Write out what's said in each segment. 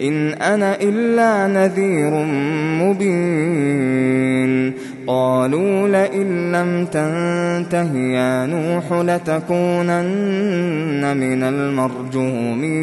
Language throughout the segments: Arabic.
إن أنا إلا نذير مبين. قالوا لئن لم تنته يا نوح لتكونن من المرجومين.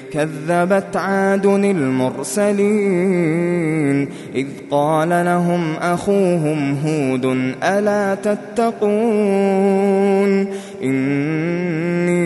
كذبت عاد المرسلين إذ قال لهم أخوهم هود ألا تتقون إني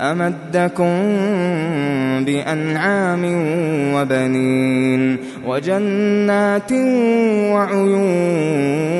أمدكم بأنعام وبنين وجنات وعيون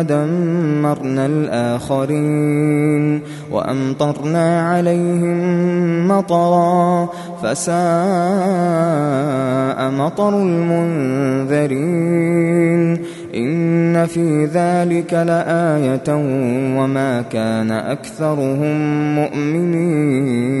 فدمرنا الآخرين وأمطرنا عليهم مطرا فساء مطر المنذرين إن في ذلك لآية وما كان أكثرهم مؤمنين